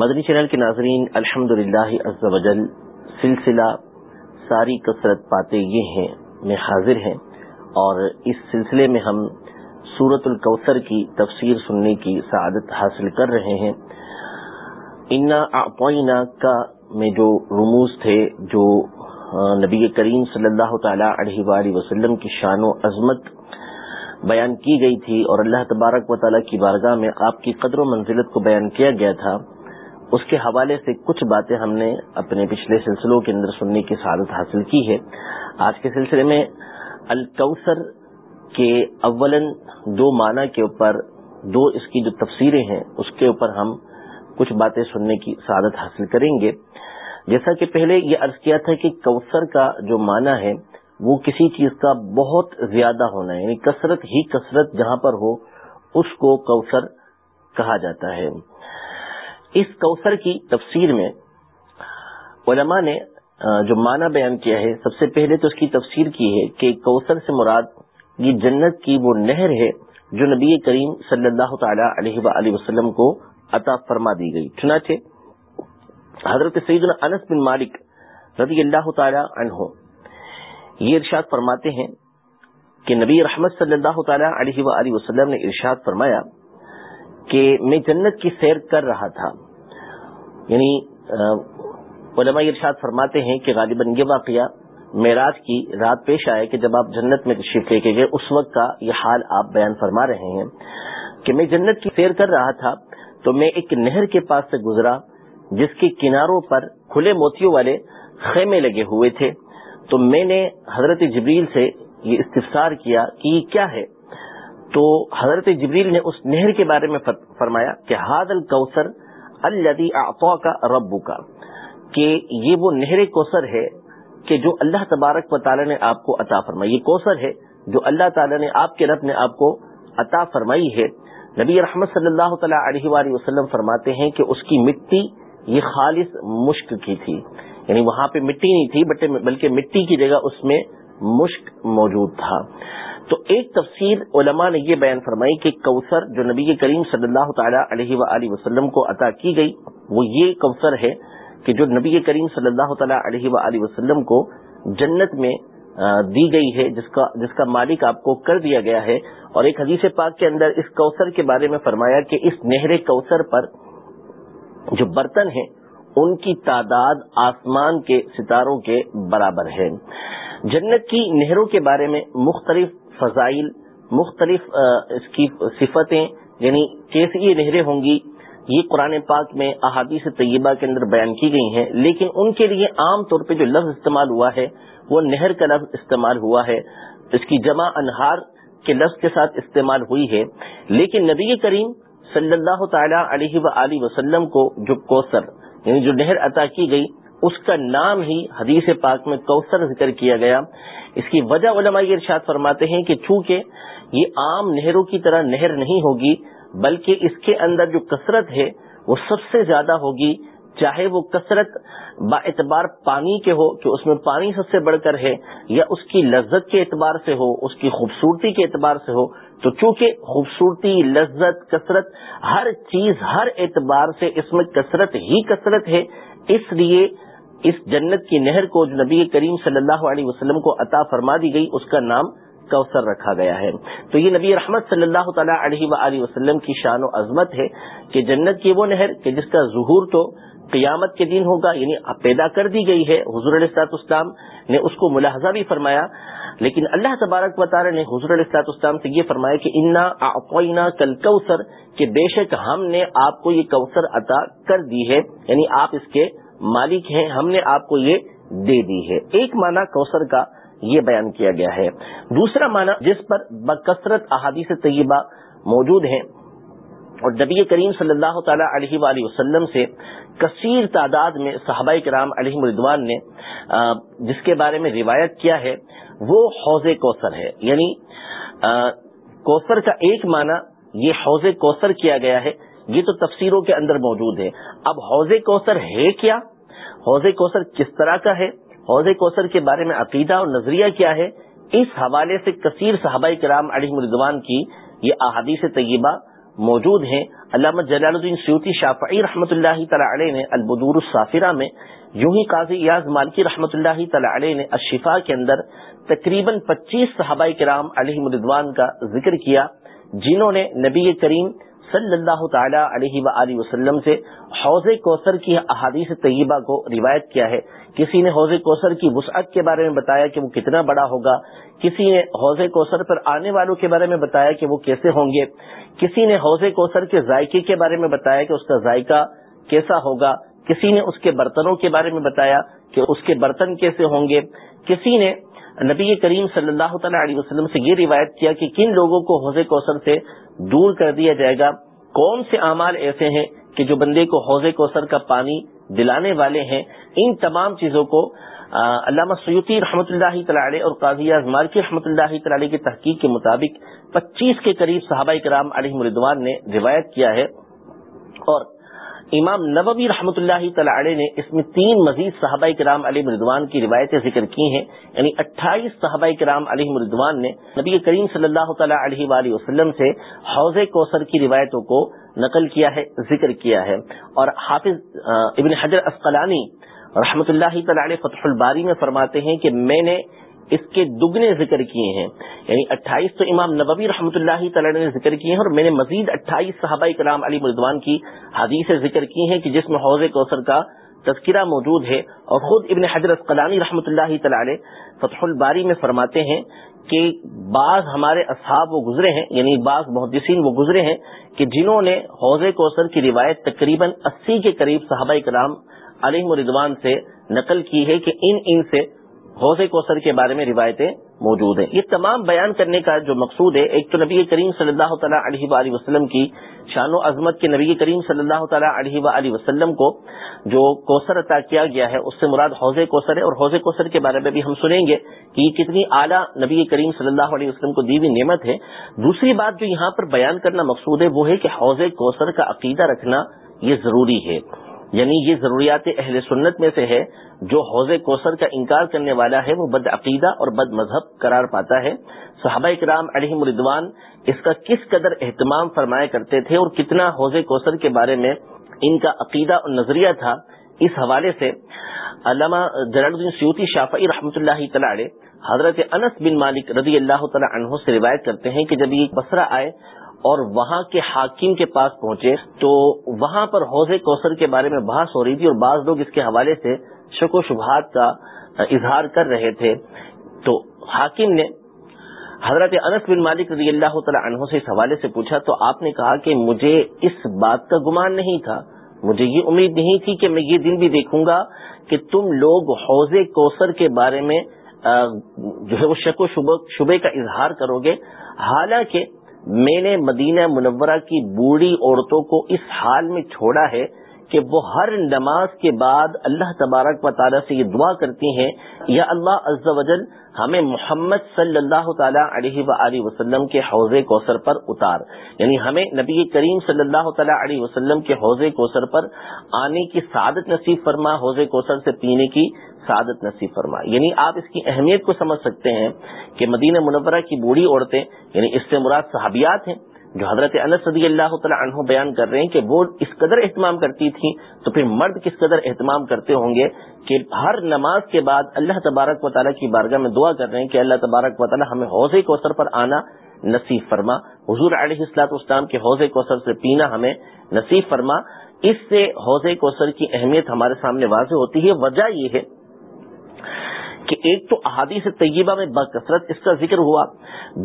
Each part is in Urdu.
مدنی چینل کے ناظرین الحمد للہ سلسلہ ساری کثرت پاتے یہ ہیں، میں حاضر ہیں اور اس سلسلے میں ہم سورت الکوثر کی تفسیر سننے کی سعادت حاصل کر رہے ہیں۔ انا انا کا میں جو رموز تھے، جو نبی کریم صلی اللہ تعالی علیہ وآلہ وسلم کی شان و عظمت بیان کی گئی تھی اور اللہ تبارک و تعالیٰ کی بارگاہ میں آپ کی قدر و منزلت کو بیان کیا گیا تھا۔ اس کے حوالے سے کچھ باتیں ہم نے اپنے پچھلے سلسلوں کے اندر سننے کی سعادت حاصل کی ہے۔ آج کے سلسلے میں الکوثر کے اولن دو معنی کے اوپر دو اس کی جو تفسیریں ہیں، اس کے اوپر ہم کچھ باتیں سننے کی سعادت حاصل کریں گے۔ جیسا کہ پہلے یہ عرض کیا تھا کہ کوثر کا جو معنی ہے، وہ کسی چیز کا بہت زیادہ ہونا ہے یعنی کثرت ہی کثرت جہاں پر ہو، اس کو کوثر کہا جاتا ہے۔ اس کوثر کی تفسیر میں علماء نے جو معنی بیان کیا ہے، سب سے پہلے تو اس کی تفسیر کی ہے کہ کوثر سے مراد یہ جنت کی وہ نہر ہے جو نبی کریم صلی اللہ تعالی علیہ وآلہ وسلم کو عطا فرما دی گئی۔ چنانچہ حضرت سیدنا انس بن مالک رضی اللہ تعالی عنہ یہ ارشاد فرماتے ہیں کہ نبی رحمت صلی اللہ تعالی علیہ وآلہ وسلم نے ارشاد فرمایا کہ میں جنت کی سیر کر رہا تھا۔ یعنی علماء ارشاد فرماتے ہیں کہ غالباً یہ واقعہ معراج کی رات پیش آئے کہ جب آپ جنت میں تشریف لے کے گئے، اس وقت کا یہ حال آپ بیان فرما رہے ہیں کہ میں جنت کی سیر کر رہا تھا تو میں ایک نہر کے پاس سے گزرا جس کے کناروں پر کھلے موتیوں والے خیمے لگے ہوئے تھے۔ تو میں نے حضرت جبریل سے یہ استفسار کیا کہ یہ کیا ہے؟ تو حضرت جبریل نے اس نہر کے بارے میں فرمایا کہ ہاد الکوثر الدی اعطا کا ربو کا کہ یہ وہ نہر کوثر ہے کہ جو اللہ تبارک و تعالی نے آپ کو عطا فرمائی۔ یہ کوثر ہے جو اللہ تعالی نے آپ کے رب نے آپ کو عطا فرمائی ہے۔ نبی رحمت صلی اللہ تعالیٰ علیہ وآلہ وسلم فرماتے ہیں کہ اس کی مٹی یہ خالص مشک کی تھی۔ یعنی وہاں پہ مٹی نہیں تھی بلکہ مٹی کی جگہ اس میں مشک موجود تھا۔ تو ایک تفسیر علماء نے یہ بیان فرمائی کہ کوثر جو نبی کریم صلی اللہ تعالی علیہ و وسلم کو عطا کی گئی، وہ یہ کوثر ہے کہ جو نبی کریم صلی اللہ تعالی علیہ و وسلم کو جنت میں دی گئی ہے، جس کا جس کا مالک آپ کو کر دیا گیا ہے۔ اور ایک حدیث پاک کے اندر اس کوثر کے بارے میں فرمایا کہ اس نہر کوثر پر جو برتن ہیں، ان کی تعداد آسمان کے ستاروں کے برابر ہے۔ جنت کی نہروں کے بارے میں مختلف فضائل، مختلف اس کی صفتیں یعنی کیسی یہ نہریں ہوں گی، یہ قرآن پاک میں احادیث طیبہ کے اندر بیان کی گئی ہیں، لیکن ان کے لیے عام طور پہ جو لفظ استعمال ہوا ہے، وہ نہر کا لفظ استعمال ہوا ہے، اس کی جمع انہار کے لفظ کے ساتھ استعمال ہوئی ہے، لیکن نبی کریم صلی اللہ تعالی علیہ و وسلم کو جو کوثر یعنی جو نہر عطا کی گئی اس کا نام ہی حدیث پاک میں کوثر ذکر کیا گیا۔ اس کی وجہ علماء یہ ارشاد فرماتے ہیں کہ چونکہ یہ عام نہروں کی طرح نہر نہیں ہوگی، بلکہ اس کے اندر جو کثرت ہے، وہ سب سے زیادہ ہوگی، چاہے وہ کثرت با اعتبار پانی کے ہو کہ اس میں پانی سب سے بڑھ کر ہے، یا اس کی لذت کے اعتبار سے ہو، اس کی خوبصورتی کے اعتبار سے ہو، تو چونکہ خوبصورتی، لذت، کثرت، ہر چیز، ہر اعتبار سے اس میں کثرت ہی کثرت ہے، اس لیے اس جنت کی نہر کو جو نبی کریم صلی اللہ علیہ وسلم کو عطا فرما دی گئی، اس کا نام کوثر رکھا گیا ہے۔ تو یہ نبی رحمت صلی اللہ تعالیٰ علیہ و وسلم کی شان و عظمت ہے کہ جنت کی وہ نہر کہ جس کا ظہور تو قیامت کے دن ہوگا یعنی پیدا کر دی گئی ہے حضور علیہ اسلام نے اس کو ملاحظہ بھی فرمایا۔ لیکن اللہ تبارک و تعالی نے حضور علیہ اسلام سے یہ فرمایا کہ انا کل کوثر کہ بے شک ہم نے آپ کو یہ کوثر عطا کر دی ہے یعنی آپ اس کے مالک ہیں، ہم نے آپ کو یہ دے دی ہے۔ ایک معنی کوثر کا یہ بیان کیا گیا ہے۔ دوسرا معنی جس پر بکثرت احادیث طیبہ موجود ہیں اور نبی کریم صلی اللہ تعالی علیہ وآلہ وسلم سے کثیر تعداد میں صحابہ کرام علیہ مردوان نے جس کے بارے میں روایت کیا ہے، وہ حوض کوثر ہے۔ یعنی کوثر کا ایک معنی یہ حوض کوثر کیا گیا ہے یہ تو تفسیروں کے اندر موجود ہے۔ اب حوض کوثر ہے کیا؟ حوض کوثر کس طرح کا ہے؟ حوض کوثر کے بارے میں عقیدہ اور نظریہ کیا ہے؟ اس حوالے سے کثیر صحابہ کرام علیہ مردوان کی یہ احادیث طیبہ موجود ہیں۔ علامہ جلال الدین سیوتی شافعی رحمۃ اللہ تعالی علیہ نے البدور الصافرہ میں یوں ہی قاضی یاز مالکی رحمۃ اللہ تعالی علیہ نے اشفا کے اندر تقریباً پچیس صحابہ کرام علیہ مردوان کا ذکر کیا، جنہوں نے نبی کریم صلی اللہ تعالی علیہ و وسلم سے حوض کوثر کی احادیث طیبہ کو روایت کیا ہے۔ کسی نے حوض کوثر کی وسعت کے بارے میں بتایا کہ وہ کتنا بڑا ہوگا، کسی نے حوض کوثر پر آنے والوں کے بارے میں بتایا کہ وہ کیسے ہوں گے، کسی نے حوض کوثر کے ذائقے کے بارے میں بتایا کہ اس کا ذائقہ کیسا ہوگا، کسی نے اس کے برتنوں کے بارے میں بتایا کہ اس کے برتن کیسے ہوں گے، کسی نے نبی کریم صلی اللہ تعالی علیہ وسلم سے یہ روایت کیا کہ کن لوگوں کو حوض کوثر سے دور کر دیا جائے گا؟ کون سے اعمال ایسے ہیں کہ جو بندے کو حوض کوثر کا پانی دلانے والے ہیں؟ ان تمام چیزوں کو علامہ سیوتی رحمۃ اللہ تعالی اور قاضی مارکی رحمۃ اللہ تعالی کی تحقیق کے مطابق پچیس کے قریب صحابہ کرام علیہ مردوان نے روایت کیا ہے اور امام نبوی رحمۃ اللہ تعالی نے اس میں تین مزید صحابہ کرام علی مردوان کی روایتیں ذکر کی ہیں۔ یعنی اٹھائیس صحابہ کرام علی مردوان نے نبی کریم صلی اللہ تعالی علیہ وآلہ وسلم سے حوض کوثر کی روایتوں کو نقل کیا ہے، ذکر کیا ہے۔ اور حافظ ابن حجر اسقلانی رحمۃ اللہ تعالی فتح الباری میں فرماتے ہیں کہ میں نے اس کے دگنے ذکر کیے ہیں۔ یعنی اٹھائیس تو امام نبوی رحمۃ اللہ تعالی نے ذکر کیے ہیں اور میں نے مزید اٹھائیس صحابہ کرام علی مردوان کی حدیث ذکر کی ہیں کہ جس میں حوض کوثر کا تذکرہ موجود ہے اور خود ابن حضرت قلانی رحمۃ اللہ تعالی فتح الباری میں فرماتے ہیں کہ بعض ہمارے اصحاب وہ گزرے ہیں یعنی بعض محدثین وہ گزرے ہیں کہ جنہوں نے حوض کوثر کی روایت تقریباً اسی کے قریب صحابہ کرام علیہ مردوان سے نقل کی ہے کہ ان ان سے حوض کوثر کے بارے میں روایتیں موجود ہیں۔ یہ تمام بیان کرنے کا جو مقصود ہے، ایک تو نبی کریم صلی اللہ تعالیٰ علیہ وآلہ وسلم کی شان و عظمت کے نبی کریم صلی اللہ تعالیٰ علیہ وآلہ وسلم کو جو کوثر عطا کیا گیا ہے، اس سے مراد حوض کوثر ہے اور حوض کوثر کے بارے میں بھی ہم سنیں گے کہ یہ کتنی اعلیٰ نبی کریم صلی اللہ علیہ وسلم کو دی ہوئی نعمت ہے۔ دوسری بات جو یہاں پر بیان کرنا مقصود ہے، وہ ہے کہ حوض کوثر کا عقیدہ رکھنا یہ ضروری ہے۔ یعنی یہ ضروریات اہل سنت میں سے ہے، جو حوض کوثر کا انکار کرنے والا ہے، وہ بد عقیدہ اور بد مذہب قرار پاتا ہے۔ صحابہ کرام علیہ مردوان اس کا کس قدر اہتمام فرمایا کرتے تھے اور کتنا حوض کوثر کے بارے میں ان کا عقیدہ اور نظریہ تھا، اس حوالے سے علامہ جلال الدین سیوتی شافعی رحمۃ اللہ تعالی حضرت انس بن مالک رضی اللہ تعالی عنہ سے روایت کرتے ہیں کہ جب یہ بسرا آئے اور وہاں کے حاکم کے پاس پہنچے تو وہاں پر حوض کوثر کے بارے میں بحث ہو رہی تھی اور بعض لوگ اس کے حوالے سے شک و شبہات کا اظہار کر رہے تھے۔ تو حاکم نے حضرت انس بن مالک رضی اللہ تعالی عنہ سے اس حوالے سے پوچھا، تو آپ نے کہا کہ مجھے اس بات کا گمان نہیں تھا، مجھے یہ امید نہیں تھی کہ میں یہ دن بھی دیکھوں گا کہ تم لوگ حوض کوثر کے بارے میں جو ہے وہ شک و شبے کا اظہار کرو گے۔ حالانکہ میں نے مدینہ منورہ کی بوڑھی عورتوں کو اس حال میں چھوڑا ہے کہ وہ ہر نماز کے بعد اللہ تبارک و تعالیٰ سے یہ دعا کرتی ہیں، یا اللہ عز و جل ہمیں محمد صلی اللہ تعالیٰ علیہ و وسلم کے حوض کوثر پر اتار۔ یعنی ہمیں نبی کریم صلی اللہ تعالیٰ علیہ وسلم کے حوض کوثر پر آنے کی سعادت نصیب فرما، حوض کوثر سے پینے کی سعادت نصیب فرما۔ یعنی آپ اس کی اہمیت کو سمجھ سکتے ہیں کہ مدینہ منورہ کی بوڑھی عورتیں یعنی اس سے مراد صحابیات ہیں جو حضرت انس صدی اللہ تعالیٰ عنہ بیان کر رہے ہیں کہ وہ اس قدر اہتمام کرتی تھی تو پھر مرد کس قدر اہتمام کرتے ہوں گے کہ ہر نماز کے بعد اللہ تبارک و تعالیٰ کی بارگاہ میں دعا کر رہے ہیں کہ اللہ تبارک و تعالیٰ ہمیں حوض کوثر پر آنا نصیب فرما۔ حضور علیہ السلاط اسلام کے حوض کوثر سے پینا ہمیں نصیب فرما۔ اس سے حوض کوثر کی اہمیت ہمارے سامنے واضح ہوتی ہے۔ وجہ یہ ہے کہ ایک تو احادیث طیبہ میں بکثرت اس کا ذکر ہوا،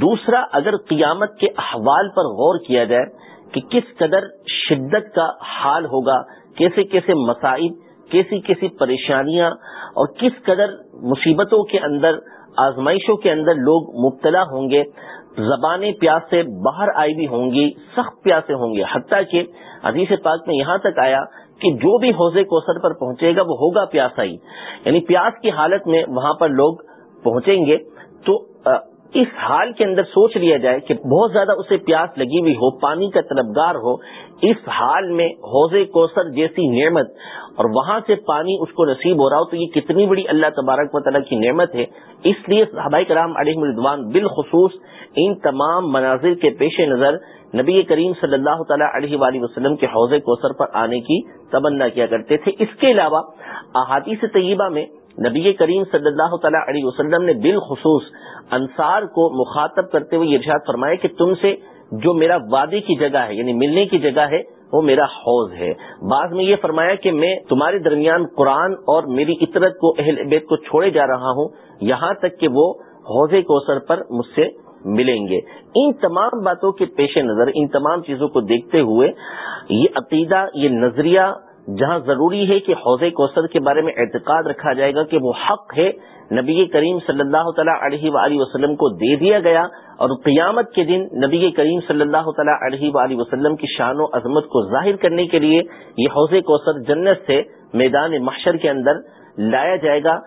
دوسرا اگر قیامت کے احوال پر غور کیا جائے کہ کس قدر شدت کا حال ہوگا، کیسے کیسے مسائب، کیسی کیسی پریشانیاں اور کس قدر مصیبتوں کے اندر، آزمائشوں کے اندر لوگ مبتلا ہوں گے زبانیں پیاس سے باہر آئی بھی ہوں گی، سخت پیاسے ہوں گے حتیٰ کہ عزیز پاک میں یہاں تک آیا کہ جو بھی حوضے کوسر پر پہنچے گا، وہ ہوگا پیاسا ہی یعنی پیاس کی حالت میں وہاں پر لوگ پہنچیں گے۔ تو اس حال کے اندر سوچ لیا جائے کہ بہت زیادہ اسے پیاس لگی ہوئی ہو، پانی کا طلبگار ہو، اس حال میں حوض کوسر جیسی نعمت اور وہاں سے پانی اس کو نصیب ہو رہا ہو، تو یہ کتنی بڑی اللہ تبارک و تعالیٰ کی نعمت ہے۔ اس لیے صحابہ کرام علیہ مردوان بالخصوص ان تمام مناظر کے پیش نظر نبی کریم صلی اللہ تعالیٰ علیہ وآلہ وسلم کے حوض کوثر پر آنے کی تمنا کیا کرتے تھے۔ اس کے علاوہ احادیث طیبہ میں نبی کریم صلی اللہ تعالیٰ علیہ وسلم نے بالخصوص انصار کو مخاطب کرتے ہوئے ارشاد فرمایا کہ تم سے جو میرا وعدے کی جگہ ہے یعنی ملنے کی جگہ ہے، وہ میرا حوض ہے۔ بعض میں یہ فرمایا کہ میں تمہارے درمیان قرآن اور میری عطرت کو، اہل بیت کو چھوڑے جا رہا ہوں، یہاں تک کہ وہ حوض کوثر پر مجھ سے ملیں گے۔ ان تمام باتوں کے پیش نظر، ان تمام چیزوں کو دیکھتے ہوئے یہ عقیدہ، یہ نظریہ جہاں ضروری ہے کہ حوض کوثر کے بارے میں اعتقاد رکھا جائے گا کہ وہ حق ہے، نبی کریم صلی اللہ تعالیٰ علیہ وآلہ وسلم کو دے دیا گیا اور قیامت کے دن نبی کریم صلی اللہ تعالیٰ علیہ وآلہ وسلم کی شان و عظمت کو ظاہر کرنے کے لیے یہ حوض کوثر جنت سے میدان محشر کے اندر لایا جائے گا۔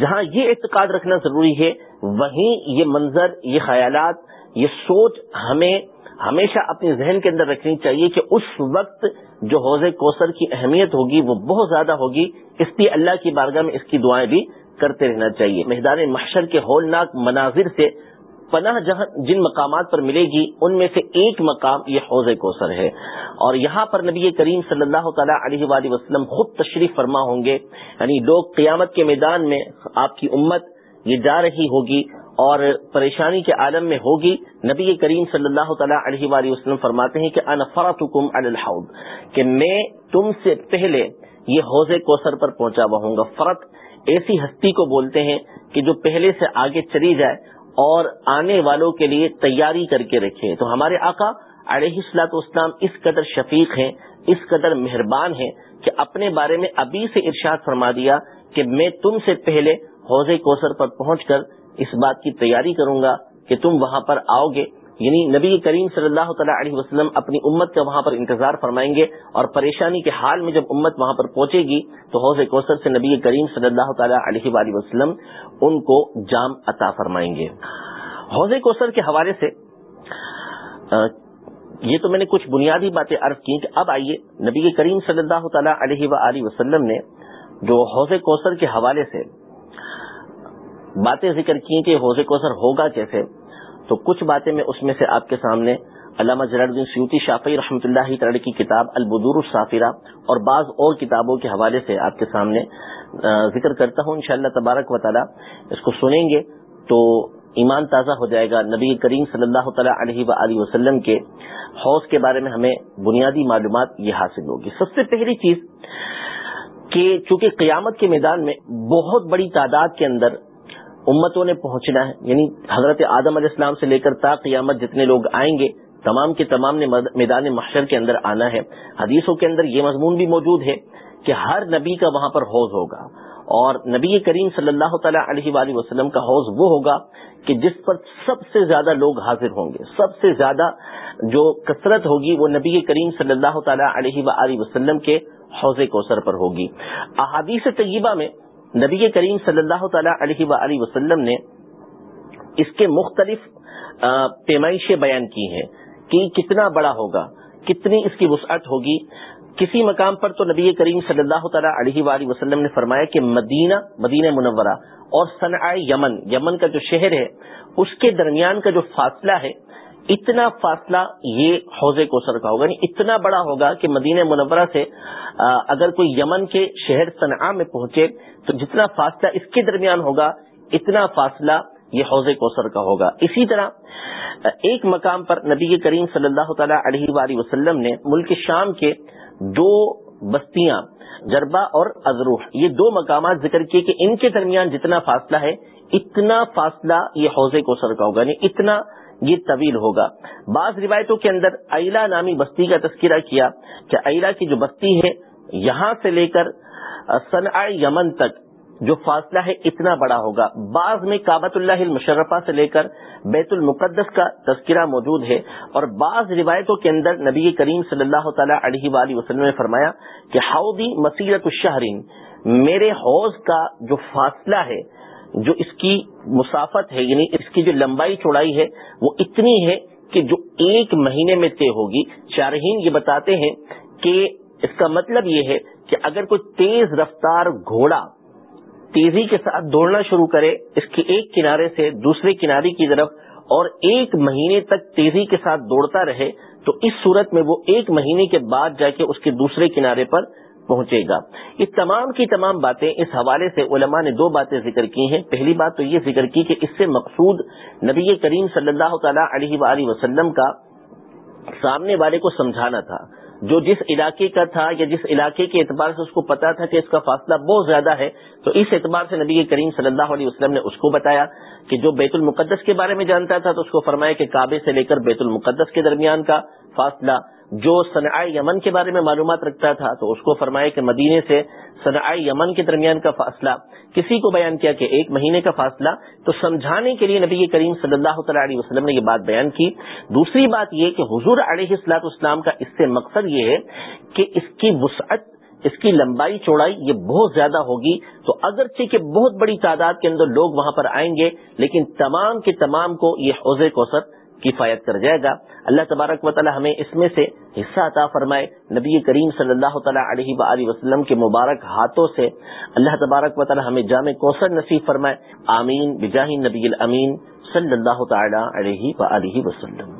جہاں یہ اعتقاد رکھنا ضروری ہے وہیں یہ منظر، یہ خیالات، یہ سوچ ہمیں ہمیشہ اپنے ذہن کے اندر رکھنی چاہیے کہ اس وقت جو حوض کوثر کی اہمیت ہوگی وہ بہت زیادہ ہوگی۔ اس لیے اللہ کی بارگاہ میں اس کی دعائیں بھی کرتے رہنا چاہیے۔ میدان محشر کے ہولناک مناظر سے پناہ جہاں جن مقامات پر ملے گی، ان میں سے ایک مقام یہ حوض کوثر ہے۔ اور یہاں پر نبی کریم صلی اللہ تعالیٰ علیہ وآلہ وسلم خود تشریف فرما ہوں گے۔ یعنی لوگ قیامت کے میدان میں آپ کی امت یہ جا رہی ہوگی اور پریشانی کے عالم میں ہوگی۔ نبی کریم صلی اللہ تعالیٰ علیہ وآلہ وسلم فرماتے ہیں کہ انفرتکم علی الحوض، کہ میں تم سے پہلے یہ حوض کوثر پر پہنچا ہوا ہوں گا۔ فرق ایسی ہستی کو بولتے ہیں کہ جو پہلے سے آگے چلی جائے اور آنے والوں کے لیے تیاری کر کے رکھے۔ تو ہمارے آقا علیہ السلاط اسلام اس قدر شفیق ہیں، اس قدر مہربان ہیں کہ اپنے بارے میں ابھی سے ارشاد فرما دیا کہ میں تم سے پہلے حوض کوثر پر پہنچ کر اس بات کی تیاری کروں گا کہ تم وہاں پر آؤ گے۔ یعنی نبی کریم صلی اللہ تعالیٰ علیہ وسلم اپنی امت کا وہاں پر انتظار فرمائیں گے اور پریشانی کے حال میں جب امت وہاں پر پہنچے گی تو حوض کوثر سے نبی کریم صلی اللہ تعالیٰ علیہ وآلہ وسلم ان کو جام عطا فرمائیں گے۔ حوض کوثر کے حوالے سے یہ تو میں نے کچھ بنیادی باتیں عرض کی کہ اب آئیے۔ نبی کریم صلی اللہ تعالیٰ علیہ و وسلم نے جو حوض کوثر کے حوالے سے باتیں ذکر کی کہ حوض کوثر ہوگا کیسے؟ تو کچھ باتیں میں اس میں سے آپ کے سامنے علامہ جلال الدین سیوتی شافی رحمۃ اللہ تعالی کی کتاب البدور الصافرہ اور بعض اور کتابوں کے حوالے سے آپ کے سامنے ذکر کرتا ہوں انشاءاللہ تبارک و تعالی۔ اس کو سنیں گے تو ایمان تازہ ہو جائے گا۔ نبی کریم صلی اللہ تعالیٰ علیہ و وسلم کے حوض کے بارے میں ہمیں بنیادی معلومات یہ حاصل ہوگی۔ سب سے پہلی چیز کہ چونکہ قیامت کے میدان میں بہت بڑی تعداد کے اندر امتوں نے پہنچنا ہے۔ یعنی حضرت آدم علیہ السلام سے لے کر تا قیامت جتنے لوگ آئیں گے، تمام کے تمام نے میدان محشر کے اندر آنا ہے۔ حدیثوں کے اندر یہ مضمون بھی موجود ہے کہ ہر نبی کا وہاں پر حوض ہوگا۔ اور نبی کریم صلی اللہ تعالیٰ علیہ وآلہ وسلم کا حوض وہ ہوگا کہ جس پر سب سے زیادہ لوگ حاضر ہوں گے۔ سب سے زیادہ جو کثرت ہوگی وہ نبی کریم صلی اللہ تعالیٰ علیہ وآلہ وسلم کے حوض کوثر پر ہوگی۔ احادیث طیبہ میں نبی کریم صلی اللہ تعالیٰ علیہ و وسلم نے اس کے مختلف پیمائشیں بیان کی ہیں کہ کتنا بڑا ہوگا، کتنی اس کی وسعت ہوگی۔ کسی مقام پر تو نبی کریم صلی اللہ تعالیٰ علیہ وآلہ وسلم نے فرمایا کہ مدینہ مدینہ منورہ اور صنع یمن یمن کا جو شہر ہے، اس کے درمیان کا جو فاصلہ ہے اتنا فاصلہ یہ حوض کوثر کا ہوگا یعنی اتنا بڑا ہوگا کہ مدینہ منورہ سے اگر کوئی یمن کے شہر صنعا میں پہنچے تو جتنا فاصلہ اس کے درمیان ہوگا، اتنا فاصلہ یہ حوض کوثر کا ہوگا۔ اسی طرح ایک مقام پر نبی کریم صلی اللہ تعالی علیہ وآلہ وسلم نے ملک شام کے دو بستیاں جربا اور ازروح، یہ دو مقامات ذکر کیے کہ ان کے درمیان جتنا فاصلہ ہے، اتنا فاصلہ یہ حوض کوثر کا ہوگا۔ یعنی اتنا یہ طویل ہوگا۔ بعض روایتوں کے اندر ایلا نامی بستی کا تذکرہ کیا کہ ایلا کی جو بستی ہے، یہاں سے لے کر صنع یمن تک جو فاصلہ ہے اتنا بڑا ہوگا۔ بعض میں کابت اللہ المشرفہ سے لے کر بیت المقدس کا تذکرہ موجود ہے۔ اور بعض روایتوں کے اندر نبی کریم صلی اللہ تعالی علیہ وآلہ وسلم نے فرمایا کہ ہاؤدی مسیرت الشہرین، میرے حوض کا جو فاصلہ ہے جو اس کی مسافت ہے یعنی اس کی جو لمبائی چوڑائی ہے، وہ اتنی ہے کہ جو ایک مہینے میں طے ہوگی۔ شارحین یہ بتاتے ہیں کہ اس کا مطلب یہ ہے کہ اگر کوئی تیز رفتار گھوڑا تیزی کے ساتھ دوڑنا شروع کرے، اس کے ایک کنارے سے دوسرے کنارے کی طرف اور ایک مہینے تک تیزی کے ساتھ دوڑتا رہے، تو اس صورت میں وہ ایک مہینے کے بعد جا کے اس کے دوسرے کنارے پر پہنچے گا۔ یہ تمام کی تمام باتیں اس حوالے سے علماء نے دو باتیں ذکر کی ہیں۔ پہلی بات تو یہ ذکر کی کہ اس سے مقصود نبی کریم صلی اللہ تعالی علیہ وآلہ وسلم کا سامنے والے کو سمجھانا تھا۔ جو جس علاقے کا تھا یا جس علاقے کے اعتبار سے اس کو پتا تھا کہ اس کا فاصلہ بہت زیادہ ہے، تو اس اعتبار سے نبی کریم صلی اللہ علیہ وسلم نے اس کو بتایا کہ جو بیت المقدس کے بارے میں جانتا تھا تو اس کو فرمایا کہ کعبے سے لے کر بیت المقدس کے درمیان کا فاصلہ جو صنع یمن کے بارے میں معلومات رکھتا تھا، تو اس کو فرمایا کہ مدینے سے صنع یمن کے درمیان کا فاصلہ، کسی کو بیان کیا کہ ایک مہینے کا فاصلہ، تو سمجھانے کے لیے نبی کریم صلی اللہ تعالی علیہ وسلم نے یہ بات بیان کی۔ دوسری بات یہ کہ حضور علیہ السلاط اسلام کا اس سے مقصد یہ ہے کہ اس کی وسعت، اس کی لمبائی، چوڑائی یہ بہت زیادہ ہوگی۔ تو اگرچہ کہ بہت بڑی تعداد کے اندر لوگ وہاں پر آئیں گے، لیکن تمام کے تمام کو یہ حوض کوثر کفایت کر جائے گا۔ اللہ تبارک و تعالی ہمیں اس میں سے حصہ عطا فرمائے۔ نبی کریم صلی اللہ تعالیٰ علیہ و وسلم کے مبارک ہاتھوں سے اللہ تبارک و تعالی ہمیں جامع کوثر نصیب فرمائے۔ آمین۔ بجاہ نبی الامین صلی اللہ تعالیٰ علیہ و وسلم۔